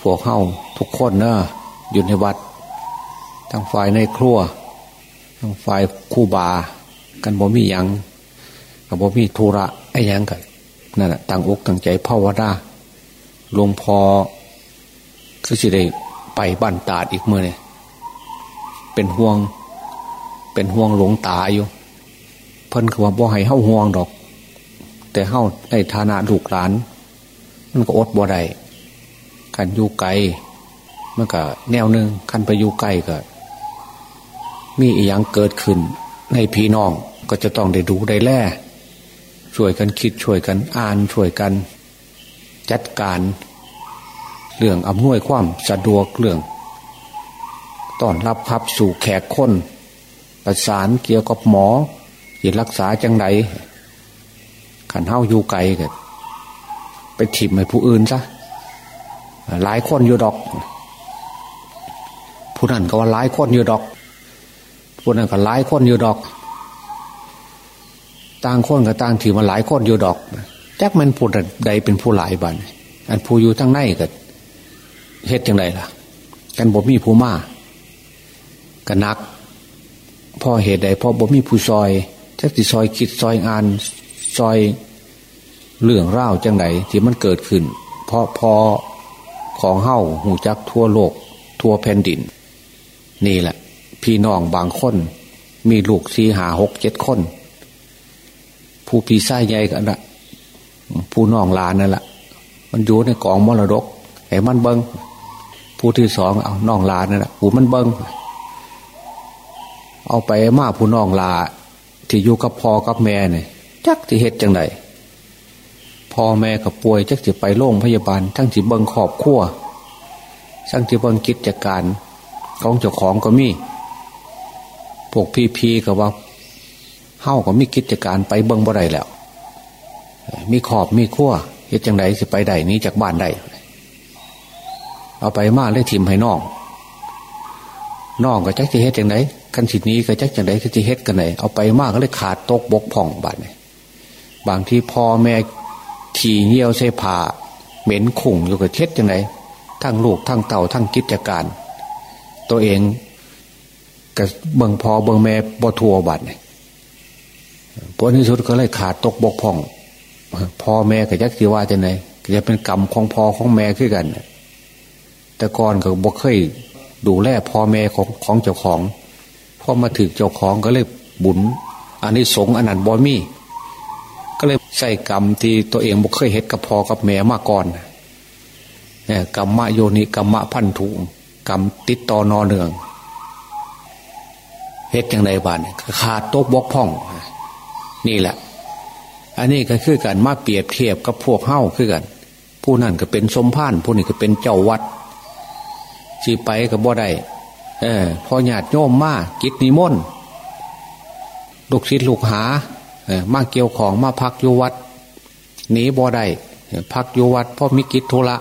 พวกเข้าทุกคนเนอะอยู่ในวัด ทั้งฝ่ายในครัว ทั้งฝ่ายคู่บา กันบ่มียังกับบ่มีธุระไอ้ยังกันนั่นแหะต่างอกต่างใจภาวนาหลวงพ่อก็จะได้ไปบ้านตาดอีกเมื่อเนี่ยเป็นห่วง เป็นห่วงหลวงตาอยู่ เพิ่นคือว่าบ่ให้เฮ้าห่วงดอก แต่เฮ้าในฐานะลูกหลาน มันก็อดบ่ได้ ขันอยู่ไกลมันก็แนวหนึ่งขันไปอยู่ไกลก็ มีอีหยังเกิดขึ้น ในพี่น้องก็จะต้องได้ดูได้แล่ช่วยกันคิดช่วยกันอ่านช่วยกัน จัดการเรื่องอำนวยความสะดวกเรื่องต้อนรับพับสู่แขกคนประสานเกี่ยวกับหมอจะรักษาจังไรขันเท้าอยู่ไกลกันไปถิ่มให้ผู้อื่นซะ หลายคนอยู่ดอก ผู้นั้นก็ว่าหลายคนอยู่ดอก ผู้นั้นก็หลายคนอยู่ดอก ต่างคนกับต่างถิ่มาหลายคนอยู่ดอกจักมันผู้ใดเป็นผู้หลายบันอันผู้อยู่ทั้งในก็เฮ็ดยังไงล่ะ กันบ่มีผู้มากันนักพ่อเหตุใดพ่อบ่มีผู้ซอยจักติซอยคิดซอยอ่านซอยเรื่องเล่าจังไหนที่มันเกิดขึ้นเพราะพอ ของเฮ้าหูจักทั่วโลก ทั่วแผ่นดิน นี่แหละ พี่น้องบางคน มีลูกสี่หาหกเจ็ดคน ผู้พี่ชายใหญ่กันละผู้น้องลานนั่นแหละมันอยู่ในกองมรดกไอ้มันเบิงผู้ที่สองเอาน้องลานนั่นแหละผู้มันเบิงเอาไปมาผู้น้องลาที่อยู่กับพ่อกับแม่เนี่ยจักที่เฮ็ดจังได พ่อแม่กับป่วยจักจะไปโรงพยาบาล ทั้งที่เบิงขอบขั้วทั้งที่เบิงกิจการของเจ้าของก็มีพวกพี่พีกับว่าเฮ้าก็มีกิจการไปเบิงบ่ได้แล้ว มีขอบมีขั้วเฮ็ดจังไดสิไปได้นี้จากบ้านได้เอาไปมาเลยทิมให้น้องน้องก็จักจะเฮ็ดจังไดกันสินี้ก็จักจังไดก็จะเฮ็ดกันไหนเอาไปมากก็เลยขาดตกบกพ่องบาดเนี่ยบางที่พ่อแม่ ขี่เยี่ยวใส่ผ้าเหม็นขุ่งอยู่กับเท็ดยังไงทั้งลูกทั้งเต่าทั้งกิจการ ตัวเองกับเบิงพอเบิงแม่บ่ทัวบัดเนี่ยผลที่สุดก็เลยขาดตกบกพ่องพ่อแม่กับยักษ์ที่ว่าจะไหนจะเป็นกรรมของพ่อของแม่ขึ้นกัน แต่ก่อนก็บ่เคยดูแลพ่อแม่ของของเจ้าของพอมาถึงเจ้าของก็เลยบุญอันนี้สงอันนั้นบอมีก็เลย ใส่กรรมที่ตัวเองบุเคยเห็ดกับพอกับแม่มาก่อนเนี่ยกรรมะโยนิกรรมะพันธุกรรมติดต่อนอเนืองเฮ็ดอย่างไรบ้านขาดโต๊ะบกพ่อง นี่แหละ อันนี้ก็คือการมาเปรียบเทียบกับพวกเฮ้าคือกัน ผู้นั่นก็เป็นสมภารผู้นี้ก็เป็นเจ้าวัดจีไปกับบ่ได้เออพอหยาดโยมมากกิจนิมนต์ลูกศิษย์ลูกหา มาเกี่ยวของมาพักอยู่วัดหนีบ่ได้พักอยู่วัดพราะมีกิจธุระ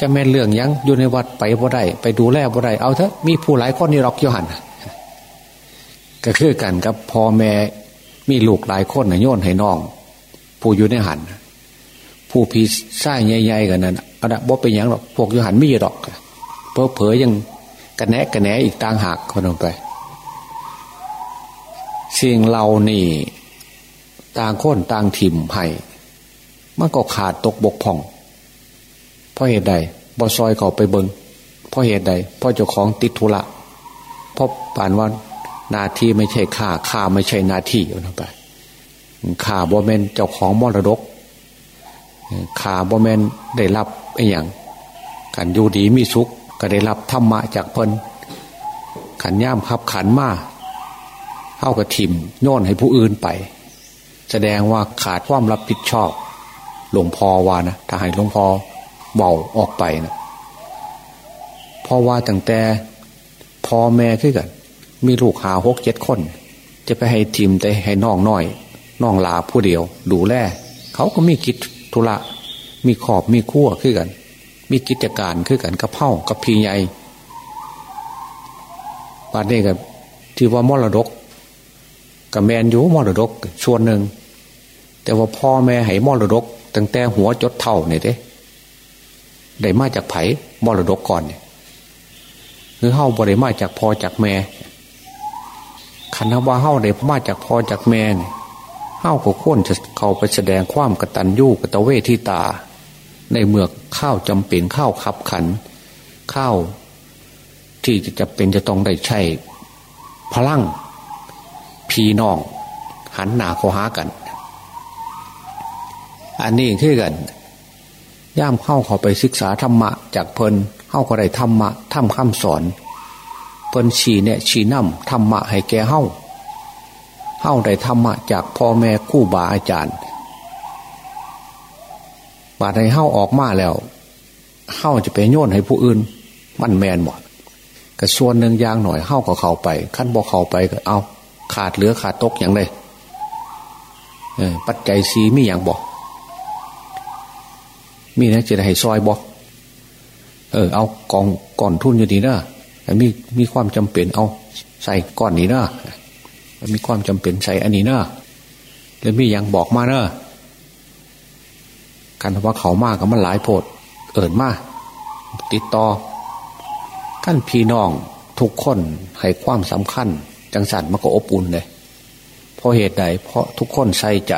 จะแม่นเรื่องยังอยู่ในวัดไปบ่ได้ไปดูแลบ่ได้เอาเถอะมีผู้หลายคนนี่รอกยหันก็คือกันกับพ่อแม่มีลูกหลายคนนะโยนให้น้อง ผู้อยู่ในหันผู้พีไส้ใหญ่ๆกันนั้นเอาละบ่เป็นยังหรอกพวกยหันไม่ยดอกเพอเผยยังกระแนะกระแหนอีกต่างหากคนลงไป สิ่งเรานี่ต่างคนต่างถิ่มให้มันก็ขาดตกบกพ่อง เพราะเหตุใดบอซอยเขาไปเบิงเพราะเหตุใดเพราะเจ้าของติดธุระเพราะป่านว่านาทีไม่ใช่ข่าข่าไม่ใช่นาทีเอาไปข่าบอแมนเจ้าของมรดกข่าบอแมนได้รับไอ้อย่างกันอยู่ดีมีสุขก็ได้รับธรรมะจากเพิ่นขันย่ามขับขันมา เข้ากับทิมโยนให้ผู้อื่นไป แสดงว่าขาดความรับผิดชอบ หลวงพ่อว่านะถ้าให้หลวงพ่อเบาออกไปนะพราะว่าตั้งแต่พ่อแม่ขึ้นกัน มีลูกหาหกเจ็ดคน จะไปให้ทิมแต่ให้น้องน้อยน้องลาผู้เดียว ดูแลเขาก็มีกิจธุระมีขอบมีขั้วขึ้นกัน มีกิจการขึ้นกันกับเผ่ากับพีใหญ่ปานนี้กับที่ว่ามรดก กับแมนอยู่มรดกส่วนหนึ่ง แต่ว่าพ่อแม่ให้มรดก ตั้งแต่หัวจดเท่าเนี่ยเด้ได้มาจากไผ่มรดกก่อนเนี่ยคือเฮ้าบริมาจากพ่อจากแม่คันว่าเฮ้าได้มาจากพ่อจากแม่เนี่ยเฮ้าก็ควรจะเข้าไปแสดงความกตัญญูกตเวทีตา ในเมื่อข้าวจำเป็นข้าวขับขัน ข้าวที่จะเป็นจะต้องได้ใช้พลัง พีน้อง หันหน้าเข้าหากัน อันนี้คือกัน ย่ามเข้าเขาไปศึกษาธรรมะ จากเพลินเข้าก็ได้ธรรมะทำคำสอน เพิ่นชี้เนี่ยชี้นำธรรมะให้แก่เข้าเข้าได้ธรรมะจากพ่อแม่คู่บาอาจารย์บาดในเข้าออกมาแล้วเข้าจะไปโยนให้ผู้อื่น มันแมนหมดก็ส่วนหนึ่งยางหน่อยเข้าก็เข้าไปขั้นบอกเข้าไปก็เอา ขาดเหลือขาดตกอย่างไรปัจจัยสีมีอย่างบอกมีนะจะได้ให้ซอยบอกเออเอากองก่อนทุนอยู่ดีนะมีมีความจำเป็นเอา ใส่ก้อนนี้นะมีความจำเป็นใส่อันนี้นะแล้วมีอย่างบอกมาเนะกันว่าเขามากกับมันหลายโพด เอิญมากติดต่อขั้นพี่น้องทุกคนให้ความสำคัญ จังสันมันก็อบอุ่นเลยเพราะเหตุใดเพราะทุกคนใส่ใจ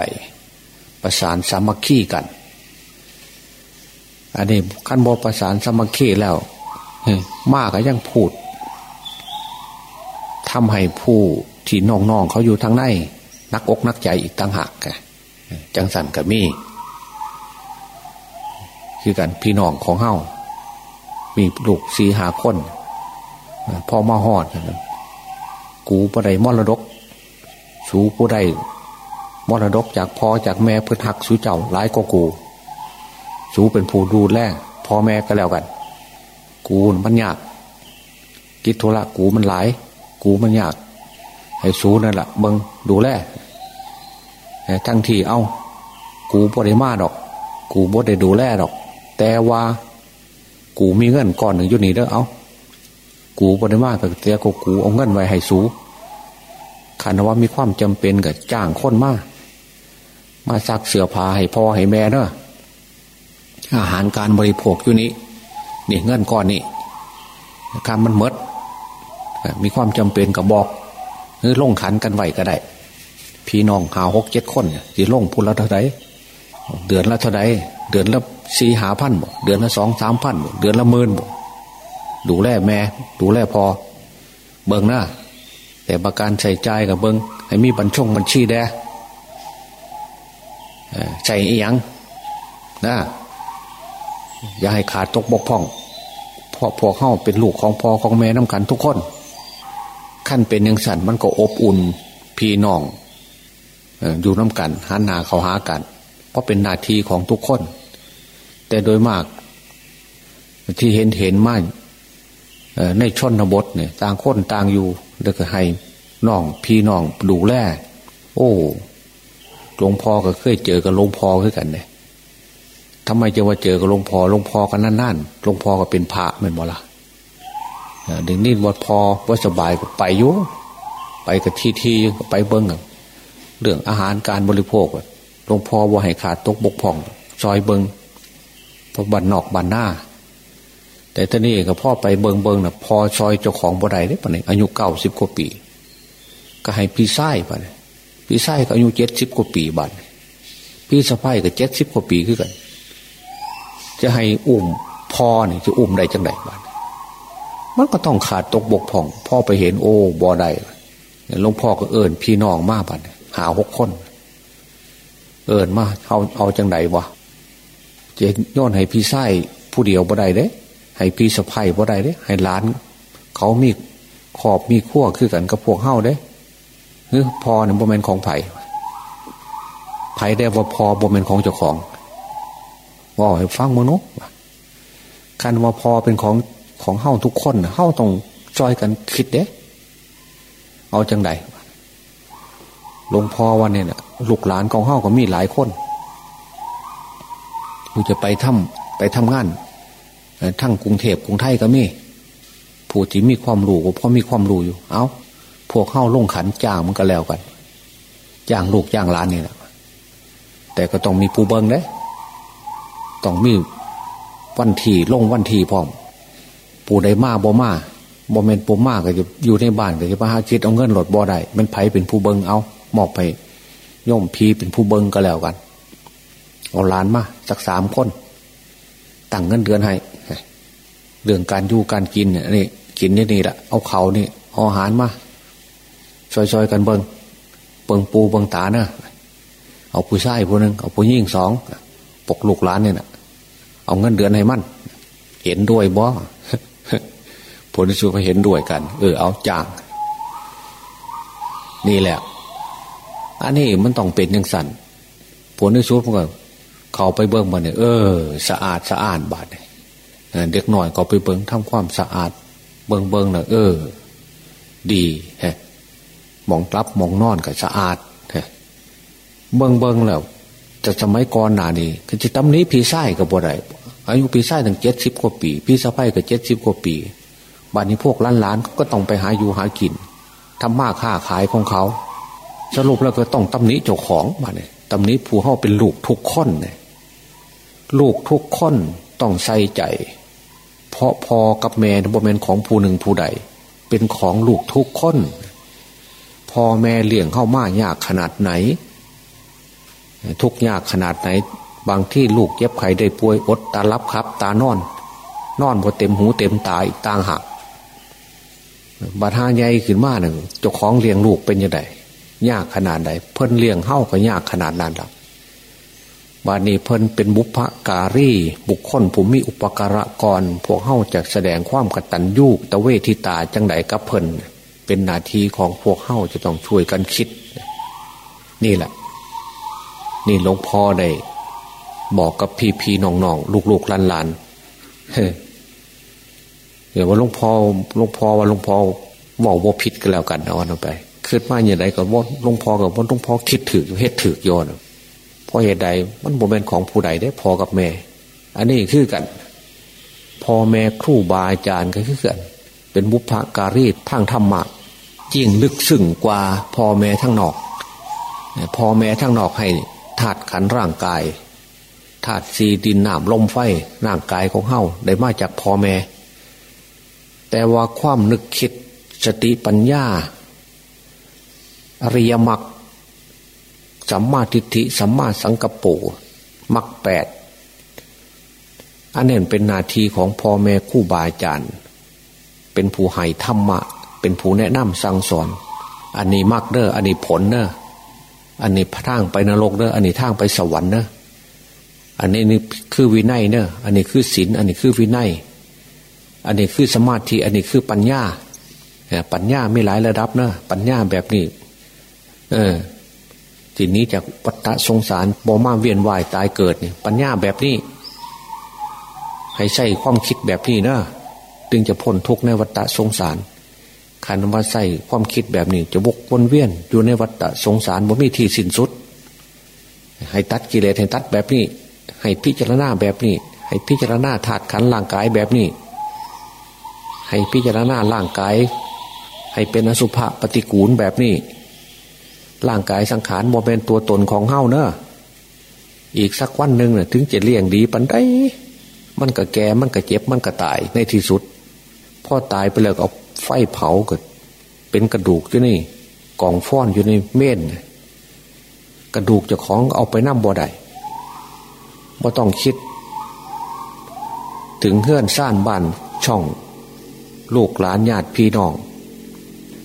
ประสานสามัคคีกัน อันนี้ขั้นบอประสานสามัคคีแล้วมากก็ยังพูดทำให้ผู้ที่น้องๆเขาอยู่ทางในนักอกนักใจอีกต่างหากจังสันกับมี่คือกันพี่น้องของเฮามีลูกสีหาคนพอมาหอด กูผู้ใดมรดก สูผู้ใดมรดกจากพ่อจากแม่เพื่อหักสูเจ้าหลายก็กู สูเป็นผู้ดูแลพ่อแม่ก็แล้วกัน กูมันยาก กิจธุระกูมันหลาย กูมันยากให้สูนั่นแหละเบิงดูแลทั้งที่เอากูบ่ได้มาดอก กูบ่ได้ดูแลดอก แต่ว่า กูมีเงินก่อนหนึ่งยุนี่เด้อเอา กูบริมากับเตียกกูเอาเงินไว้ให้สูขันว่ามีความจำเป็นกับจ้างคนมากมาซักเสื้อผ้าให้พ่อให้แม่เนอะอาหารการบริโภคอยู่นี้นี่เงินก้อนนี้การมันเมดมีความจำเป็นกับบอกหรือลงขันกันไหวก็ได้ พี่น้องหาหกเจ็ดคนที่ลงพุนละเท่าไรเดือนละเท่าไรเดือนละสี่หาพันบ่เดือนละสองสามพันบ่เดือนละหมื่นบ่ ดูแลแม่ดูแลพอ เบิงหน้าแต่ประการใส่ใจกับเบิงให้มีบัญชงบัญชีแด้ใส่อีหยังนะอย่าให้ขาดตกบกพร่องเพราะพวกเข้าเป็นลูกของพ่อของแม่น้ำกันทุกคนขั้นเป็นยังสันมันก็อบอุ่นพี่น้องอยู่น้ำกันหันหนาเขาหากัน เพราะเป็นนาทีของทุกคน แต่โดยมาก ที่เห็นเห็นมาก ในชนบทเนี่ยต่างคนต่างอยู่แล้วก็ให้น้องพี่น้องดูแลโอ้หลวงพ่อก็เคยเจอกับหลวงพ่อคือกันเนี่ยทำไมจะว่าเจอกับหลวงพ่อหลวงพ่อกันนั่นๆหลวงพ่อก็เป็นพระเหมือนบ่ละดึงนี่วัดพอว่าสบายก็ไปอยู่ไปกับที่ที่ไปเบิ้งเรื่องอาหารการบริโภคหลวงพ่อว่าให้ขาดตกบกพร่องซอยเบิ้งพอบันนอกบันหน้า แต่ตอนนี้ก็พ่อไปเบิงเบิงนะพอซอยเจ้าของบ่ได้ได้ปะเนี่ยอายุเก้าสิบกว่าปี ก็ให้พี่ไส้ปะเนี่ยพี่ไส้ก็อายุเจ็ดสิบกว่าปีบัดพี่สะพ้ายก็เจ็ดสิบกว่าปีขึ้นกัน จะให้อุ้มพ่อเนี่ยจะอุ้มได้จังไดบัดมันก็ต้องขาดตกบกพ่อง พ่อไปเห็นโอ้บ่ได้หลวงพ่อก็เอิญพี่น้องมาบัดหาหกคน เอิญมาเอาเอาจังไดวะจะย้อนให้พี่ไส้ผู้เดียวบ่ได้เด้ ให้พี่สะพ้ายบ่ได้เด้ให้หลาน เขามีขอบมีขั้วคือกันกับพวกเฮ้าเด้หรือพอเนี่ยบ่เมนของไผ่ไผ่ได้ว่าพอบ่เมนของเจ้าของว่าให้ฟังมนุษย์คันว่าพอเป็นของของเฮ้าทุกคนเฮ้าต้องจอยกันคิดเด้ เอาจังไดหลวงพ่อวันเนี่ยลูกหลานของเฮ้าก็มีหลายคนกูจะไปทำไปทำงาน ทั้งกรุงเทพกรุงไทยก็มีผู้ที่มีความรู้ก็พอมีความรู้อยู่ เอาพวกเข้าลงขันจ้างมันก็แล้วกันจ้างลูกจ้างหลานนี่แหละแต่ก็ต้องมีผู้เบิ้งเด้ต้องมีวันทีลงวันทีพร้อมผู้ใดมาบ่มาบ่เมนปูมากก็จะอยู่ในบ้านก็จะมาคิดเอาเงินหลดบ่ได้มันไผเป็นผู้เบิงเอามอบไปย่อมพีเป็นผู้เบิงก็แล้วกันเอาหลานมาสักสามคนตั้งเงินเดือนให้ เรื่องการอยู่การกินเนี่ยนี่กินนี่นี่แหละเอาเขานี่เอาอาหารมาซอยๆกันเบิงเบิงปูเบิงตาเนะเอาผู้ชายผู้หนึ่งเอาผู้หญิงสองปกลูกหลานเนี่ยนะเอาเงินเดือนให้มั่นเห็นด้วยบ่ผลที่สุดก็เห็นด้วยกัน เออ เอาจ้างนี่แหละ อันนี้มันต้องเป็นยังสันผลที่สุดมันก็เขาไปเบิ้งมาเนี่ยเออ สะอาดสะอาดบาดเเด็กหน่อยก็ไปเบิ้งทำความสะอาด เบิ้งเบิ้งนะเออ ดีฮะมองรับมองนอนก็สะอาดฮะเบิ้งเบิ้งแล้วจะสมัยก่อนหนานี่คือจะตำนี้พี่ไส้กับบ่ได้อายุพี่ไส้ถึงเจ็ดสิบกว่าปี พี่สะพ้ายก็เจ็ดสิบกว่าปีบัดนี้พวกล้านล้านก็ต้องไปหาอยู่หากินทำมาค้าขายของเขา สรุปแล้วก็ต้องตำหนิเจ้าของมาเนี่ยตำหนิผู้เข้าเป็นลูกทุกคนเนี่ยลูกทุกคนต้องใส่ใจ เพราะพอกับแม่บ่แมนของผู้หนึ่งผู้ใด เป็นของลูกทุกคนพ่อแม่เลี้ยงเข้ามายากขนาดไหน ทุกยากขนาดไหน บางที่ลูกเย็บไข่ได้ป่วยอดตาลับครับ ตานอน นอนพอเต็มหูเต็มตาอีกต่างหักบาดหาใหญ่ขึ้นมาหนึ่งเจ้าของเลี้ยงลูกเป็นยังไงยากขนาดใดเพิ่นเลี้ยงเฮ้าก็ยากขนาดนั้นหรอก บานี้เพิ่นเป็นบุพการีบุคคลผู้มีอุปการะกรพวกเฮ้าจะแสดงความกตัญญูตะเวทิตาจังไดกับเพิ่นเป็นนาทีของพวกเฮ้าจะต้องช่วยกันคิด นี่แหละ นี่หลวงพ่อได้บอกกับพี่พี่น้องน้องลูกลูกหลานหลานเดี๋ยวว่าหลวงพ่อหลวงพ่อว่าหลวงพ่อบอกว่าผิดกันแล้วกันเอาไปคิดมาอย่างไรก็ว่าหลวงพ่อกับว่าหลวงพ่อคิดถือเฮ็ดถือโยน เพราะเหตุใดมันโมเมนของผู้ใดได้พอกับแม่ อันนี้คือกันพ่อแม่ครูบาอาจารย์ก็คือกันเป็นบุพการีทางธรรมะยิ่งลึกซึ้งกว่าพ่อแม่ทั้งนอกพ่อแม่ทั้งนอกให้ธาตุขันร่างกายธาตุสีดินน้ำลมไฟร่างกายของเฮาได้มาจากพ่อแม่ แต่ว่าความนึกคิดสติปัญญา อริยมรรค สัมมาทิฏฐิสัมมาสังกปูมรรคแปดอันนี้เป็นนาทีของพ่อแม่คู่บาอาจารย์เป็นผู้ให้ธรรมะ เป็นผู้แนะนำสั่งสอน อันนี้มรรคเนออันนี้ผลเนออันนี้ทางไปนรกเนออันนี้ทางไปสวรรค์เนออันนี้นี่คือวินัยเนออันนี้คือศีล อันนี้คือวินัย อันนี้คือสมาธิ อันนี้คือปัญญาปัญญาไม่หลายระดับเนอะปัญญาแบบนี้ เออ ทีนี้จากวัฏสงสารบอมาเวียนวายตายเกิดเนี่ยปัญญาแบบนี้ ให้ใส่ความคิดแบบนี้นะจึงจะพ้นทุกข์ในวัฏสงสารขันว่าใส่ความคิดแบบนี้ จะวกวนเวียน อยู่ในวัฏสงสารบ่มีที่สิ้นสุด ให้ตัดกิเลสให้ตัดแบบนี้ ให้พิจารณาแบบนี้ ให้พิจารณาถาดขันร่างกายแบบนี้ ให้พิจารณาร่างกาย ให้เป็นอสุภะปฏิกูลแบบนี้ ร่างกายสังขารโมเป็นตัวตนของเฮ้าเนอะอีกสักวันหนึ่งเน่ะ ถึงจะเลี้ยงดีปันได้ มันก็แก่มันก็เจ็บมันก็ตายในที่สุดพ่อตายไปแล้วเอาไฟเผาเกิดเป็นกระดูกอยู่นี่กองฟ้อนอยู่ในเม่นกระดูกจะของเอาไปน้ำบ่ได้บ่ต้องคิด ถึงเพื่อนซ่านบ้านช่อง ลูกหลานญาติพี่น้อง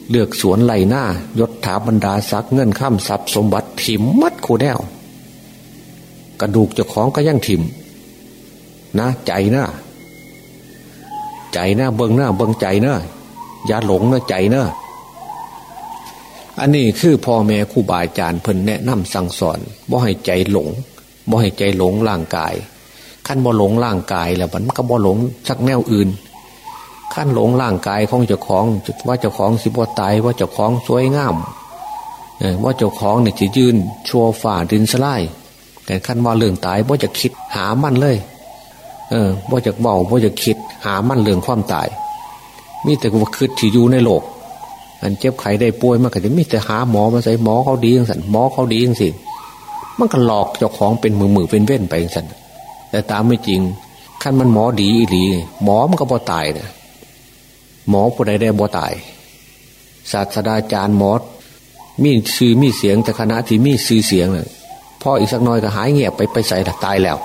เลือกสวนไหลหน้ายศถาบรรดาศักเงินข้ามทรัพย์สมบัติถิ่มมัดคูแนว กระดูกเจ้าของก็ยังถิ่มนะใจนะใจนะเบิงหน้าเบิงใจนะอย่าหลงนะใจนะอันนี้คือพ่อแม่ครูบาอาจารย์เพิ่นแนะนำสั่งสอนบ่ให้ใจหลงบ่ให้ใจหลงร่างกายขั้นบ่หลงร่างกายแล้วมันก็บ่หลงสักแนวอื่น ขั้นหลงร่างกายของเจ้าของ ว่าเจ้าของสิบวตายว่าเจ้าของสวยงามว่าเจ้าของเนี่ยจะยืนชัวฝ่าดินสลายแต่ขั้นว่าเรื่องตายว่าจะคิดหามันเลย เออว่าจะเบาว่าจะคิดหามันเรื่องความตาย มีแต่ว่าคิดที่อยู่ในโลก อันเจ็บไข้ได้ป่วยมากก็จะมีแต่หาหมอมาใส่หมอเขาดีอย่างสันหมอเขาดีอย่างสิมันก็หลอกเจ้าของเป็นมือมือเป็นเว้นไปอย่างสันแต่ตามไม่จริงขั้นมันหมอดีอีหลีหมอมันก็บ่ตายเนี่ย หมอผู้ใดได้บ่ตาย ศาสตราจารย์หมอมีชื่อมีเสียงแต่คณะที่มีชื่อเสียงเลยพ่ออีกสักน้อยก็หายเงียบไปไปใส่ตายแล้ว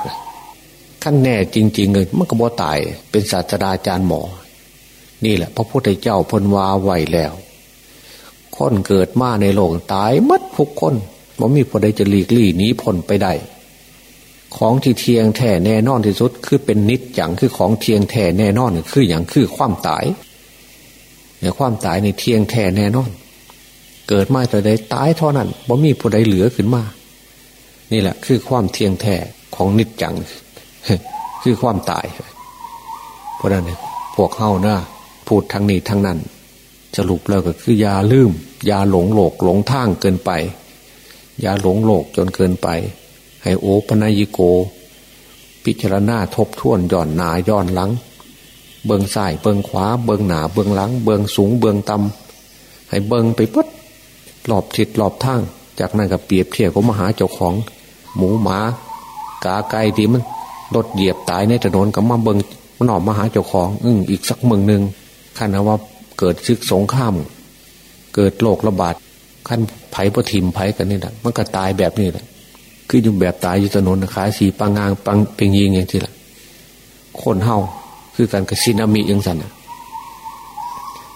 ขั้นแน่จริงๆเลยมันก็บ่ตาย เป็นศาสตราจารย์หมอ นี่แหละ พระพุทธเจ้าพนวาไหวแล้วคนเกิดมาในโลกตายมัดทุกคนว่ามีผู้ใดจะหลีกลี่หนีพ้นไปได้ของที่เทียงแท้แน่นอนที่สุด คือเป็นนิจอย่างคือของเทียงแท้แน่นอนคืออย่างคือความตาย เนี่ยความตายในเทียงแท้แน่นอน เกิดมาแต่ใดตายเท่านั้นว่มีผู้ใดเหลือขึ้นมา นี่แหละ คือความเทียงแท้ของนิจจัง คือความตาย เพราะนั้นพวกเข้านะพูดทางนี้ทางนั้นสรุปแล้วก็คือยาลืมยาหลงโลกหลงทางเกินไปยาหลงโลกจนเกินไป ให้โอปนายโก พิจารณาทบทวนย่อนหนาย่อนหลัง เบิงซ้ายเบิงขวา เบิงหนาเบิงหลัง เบิงสูงเบิงต่ำให้เบิงไปปุ๊บหลอบทิศหลอบทาง จากนั้นก็เปรียบเทียบกับมหาเจ้าของ หมูหมากาไก่ที่มันรถเหยียบตายในถนนก็มาเบิงมันออกมาหาเจ้าของอึ้งอีกสักเมืองหนึ่งขันว่าเกิดซึกสงคราม เกิดโรคระบาดขั้นไผ่ปะทิมไผ่กันนี่แหละมันก็ตายแบบนี้แหละคืออยู่แบบตายอยู่ถนนขายสีปังงางปังเป็นยิงอย่างที่ละคนเฮา คือการกระซินามิยังสัน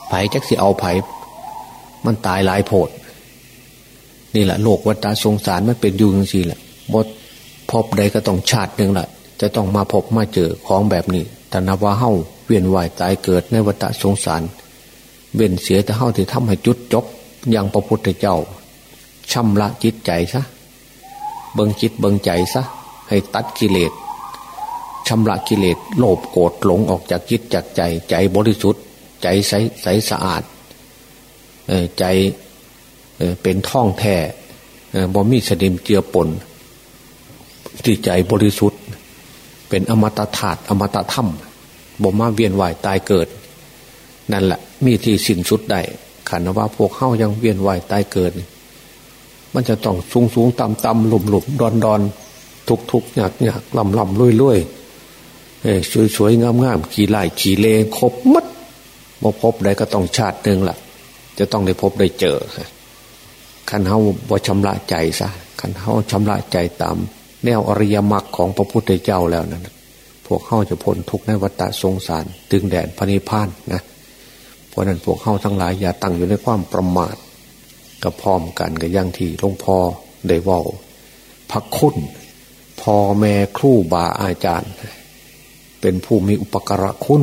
ไผ่จักสิเอาไผ่มันตายหลายโพด นี่แหละโลกวัฏสงสารมันเป็นอยู่อย่างสี่แหละบดพบใดก็ต้องชาติหนึ่งแหละจะต้องมาพบมาเจอของแบบนี้แต่นับว่าเฮ้าเวียนว่ายตายเกิดในวัฏสงสารเว้นเสียแต่เฮ้าที่ทำให้จุดจบอย่างพระพุทธเจ้าชำระจิตใจซะเบิงจิตเบิงใจซะให้ตัดกิเลส ชำระกิเลสโลภโกรธหลงออกจากจิตจากใจ ใจบริสุทธิ์ ใจใสใสสะอาดใจเป็นท่องแท้บ่มีสนิมเจือปนที่ใจบริสุทธิ์ เป็นอมตะธาตุอมตะธรรมบ่มาเวียนว่ายตายเกิด นั่นแหละมีที่สิ้นสุดได้ขันว่าพวกเข้ายังเวียนว่ายตายเกิด มันจะต้องสูงสูงต่ำต่ำหลุมหลุมดอนดอนทุกทุกหยักหยักลำลำลุยลุยเอ้ สวยสวยงามงามขี่ไล่ขี่เลครบมัดบ่พบได้ก็ต้องชาติหนึ่งละจะต้องได้พบได้เจอขันเฮาบ่ชำระใจซะขันเฮาชำระใจตามแนวอริยมรรคของพระพุทธเจ้าแล้วนั่นพวกเข้าจะพ้นทุกข์ในวัฏสงสารตึงแดนพระนิพพานนะเพราะนั้นพวกเข้าทั้งหลายอย่าตั้งอยู่ในความประมาทกับพร้อมกันกับย่างที่หลวงพ่อได้ว่าพักคุณพ่อแม่ครูบาอาจารย์ เป็นผู้มีอุปการะคุณ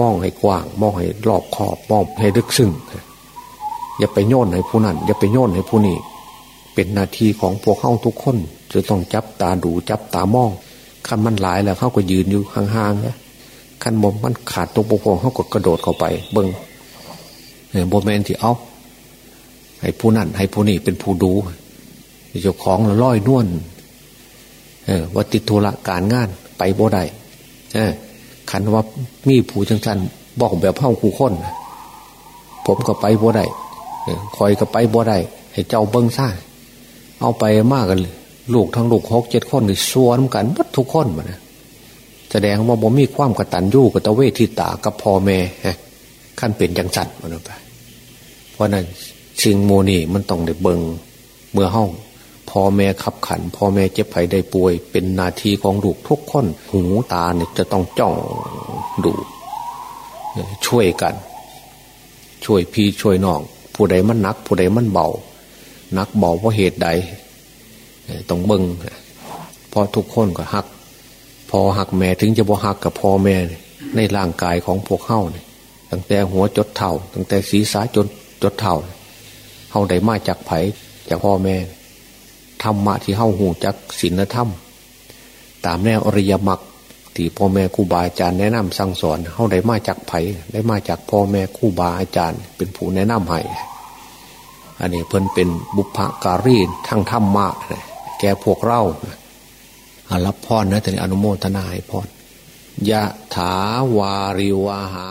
มองให้กว้าง มองให้รอบขอบมองให้ลึกซึ้งอย่าไปโยนให้ผู้นั้น อย่าไปโยนให้ผู้นี้ เป็นหน้าที่ของพวกเข้าทุกคน จะต้องจับตาดูจับตามองคันมันหลายแล้วเขาก็ยืนอยู่ห่างๆนะขันบมมันขาดตรงปกพงเขาก็กระโดดเข้าไป เบิ้งเนี่ยโบแมนที่เอาให้ผู้นั่นให้ผู้นี่เป็นผู้ดูเจ้าของละร้อยนวลเออวัติธุระการงานไปบ่ได้ ขันว่ามีผู้จังสันบอกแบบเพ้าคู่คนผมก็ไปบ่ได้คอยก็ไปบ่ได้ให้เจ้าเบิ้งซ่าเอาไปมากกันลูกทั้งลูกหกเจ็ดคนนี่สวนกันบัดทุกคนมานะแสดงว่าบ่มีความกระตัญญูกตะเวทิตากับพ่อแม่ขั้นเป็นยังสัตว์มันไปเพราะนั้นสิ่งโมนี่มันต้องได้เบิงเมื่อห้อง พ่อแม่ขับขัน พ่อแม่เจ็บไข้ได้ป่วย เป็นนาทีของลูกทุกคนหูตาเนี่ยจะต้องจ้องดูช่วยกัน ช่วยพี่ช่วยน้อง ผู้ใดมันนัก ผู้ใดมันเบานักเบาเพราะเหตุใดต้องเบิงเพราะทุกคนก็หัก พอหักแม่ถึงจะบ่หักกับพ่อแม่ ในร่างกายของพวกเข้าเนี่ยตั้งแต่หัวจดเท่าตั้งแต่ศีรษะจนจดเท่าเฮาได้มาจากไผ่จากพ่อแม่ ธรรมะที่เฮาหูจากศีลธรรม ตามแนวอริยมรรคที่พ่อแม่ครูบาอาจารย์แนะนำสั่งสอนเฮาได้มาจากไผ่ได้มาจากพ่อแม่ครูบาอาจารย์ เป็นผู้แนะนำให้อันนี้เพิ่นเป็นบุพการีทั้งธรรมะแกพวกเรารับพรนะแต่อนุโมทนาให้พรยะถาวาริวาหา